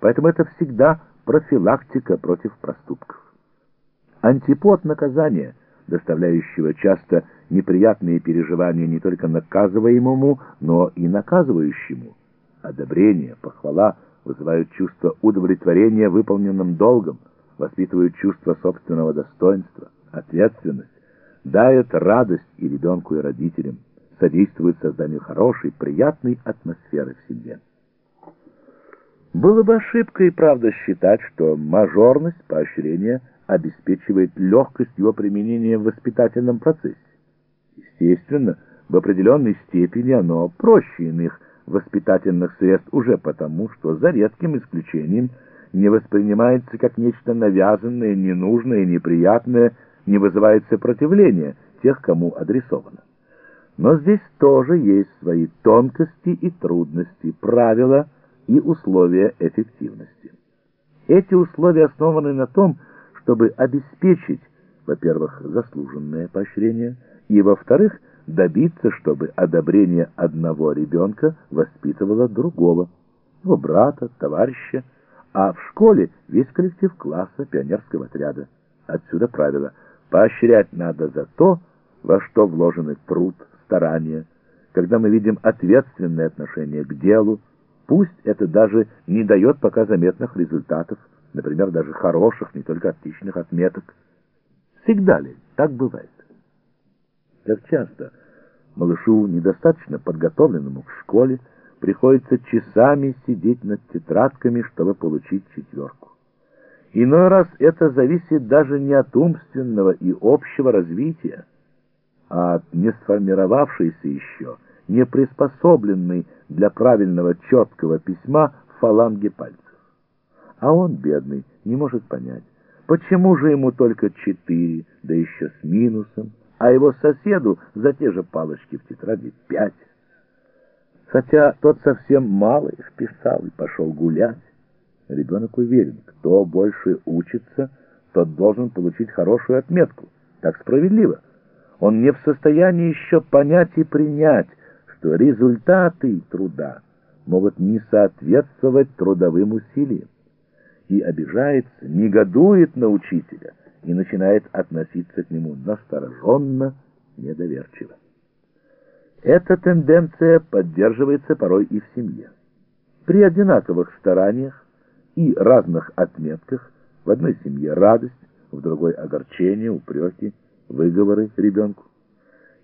поэтому это всегда профилактика против проступков. Антипод наказания, доставляющего часто неприятные переживания не только наказываемому, но и наказывающему. Одобрение, похвала вызывают чувство удовлетворения выполненным долгом, воспитывают чувство собственного достоинства, ответственность, дают радость и ребенку, и родителям, содействуют созданию хорошей, приятной атмосферы в семье. Было бы ошибкой, правда, считать, что мажорность поощрения обеспечивает легкость его применения в воспитательном процессе. Естественно, в определенной степени оно проще иных воспитательных средств уже потому, что за редким исключением не воспринимается как нечто навязанное, ненужное, неприятное, не вызывает сопротивления тех, кому адресовано. Но здесь тоже есть свои тонкости и трудности, правила и условия эффективности. Эти условия основаны на том, чтобы обеспечить, во-первых, заслуженное поощрение, и, во-вторых, добиться, чтобы одобрение одного ребенка воспитывало другого, его брата, товарища, а в школе весь коллектив класса пионерского отряда. Отсюда правило «поощрять надо за то, во что вложены труд, старания». Когда мы видим ответственное отношение к делу, пусть это даже не дает пока заметных результатов, например, даже хороших, не только отличных отметок. Всегда ли так бывает? Как часто малышу, недостаточно подготовленному к школе, приходится часами сидеть над тетрадками, чтобы получить четверку. Иной раз это зависит даже не от умственного и общего развития, а от не сформировавшейся еще, не приспособленной для правильного четкого письма фаланги пальцев. А он, бедный, не может понять, почему же ему только четыре, да еще с минусом, а его соседу за те же палочки в тетради пять. Хотя тот совсем мало их писал и пошел гулять. Ребенок уверен, кто больше учится, тот должен получить хорошую отметку. Так справедливо. Он не в состоянии еще понять и принять, что результаты труда могут не соответствовать трудовым усилиям. И обижается, негодует на учителя и начинает относиться к нему настороженно, недоверчиво. Эта тенденция поддерживается порой и в семье. При одинаковых стараниях и разных отметках в одной семье радость, в другой огорчение, упреки, выговоры ребенку.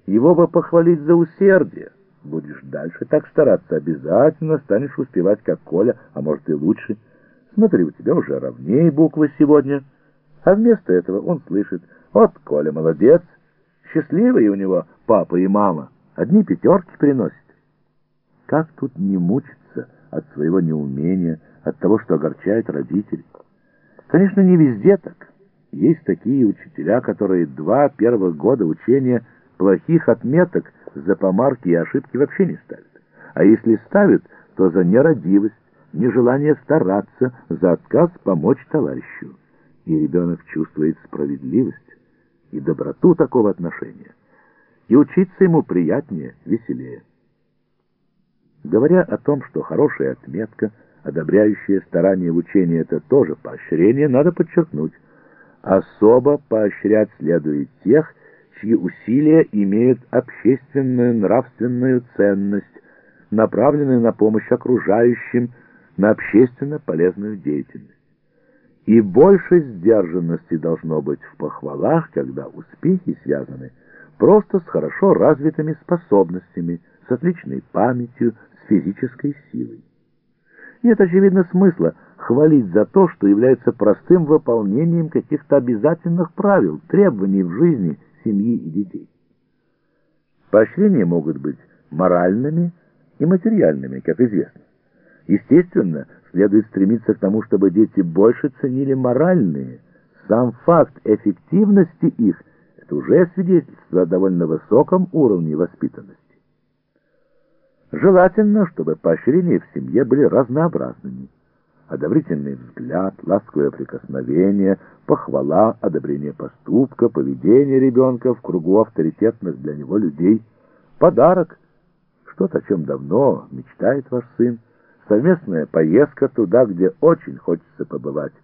Его бы похвалить за усердие. Будешь дальше так стараться, обязательно станешь успевать, как Коля, а может и лучше. Смотри, у тебя уже ровнее буквы сегодня. А вместо этого он слышит, вот Коля молодец, счастливые у него папа и мама. Одни пятерки приносят. Как тут не мучиться от своего неумения, от того, что огорчает родителей? Конечно, не везде так. Есть такие учителя, которые два первых года учения плохих отметок за помарки и ошибки вообще не ставят. А если ставят, то за нерадивость, нежелание стараться, за отказ помочь товарищу. И ребенок чувствует справедливость и доброту такого отношения и учиться ему приятнее, веселее. Говоря о том, что хорошая отметка, одобряющая старание в учении, это тоже поощрение, надо подчеркнуть, особо поощрять следует тех, чьи усилия имеют общественную нравственную ценность, направленные на помощь окружающим, на общественно полезную деятельность. И больше сдержанности должно быть в похвалах, когда успехи связаны просто с хорошо развитыми способностями, с отличной памятью, с физической силой. Нет, очевидно, смысла хвалить за то, что является простым выполнением каких-то обязательных правил, требований в жизни семьи и детей. Поощрения могут быть моральными и материальными, как известно. Естественно, следует стремиться к тому, чтобы дети больше ценили моральные. Сам факт эффективности их – это уже свидетельство о довольно высоком уровне воспитанности. Желательно, чтобы поощрения в семье были разнообразными. Одобрительный взгляд, ласковое прикосновение, похвала, одобрение поступка, поведение ребенка в кругу авторитетных для него людей, подарок, что-то, о чем давно мечтает ваш сын, совместная поездка туда, где очень хочется побывать.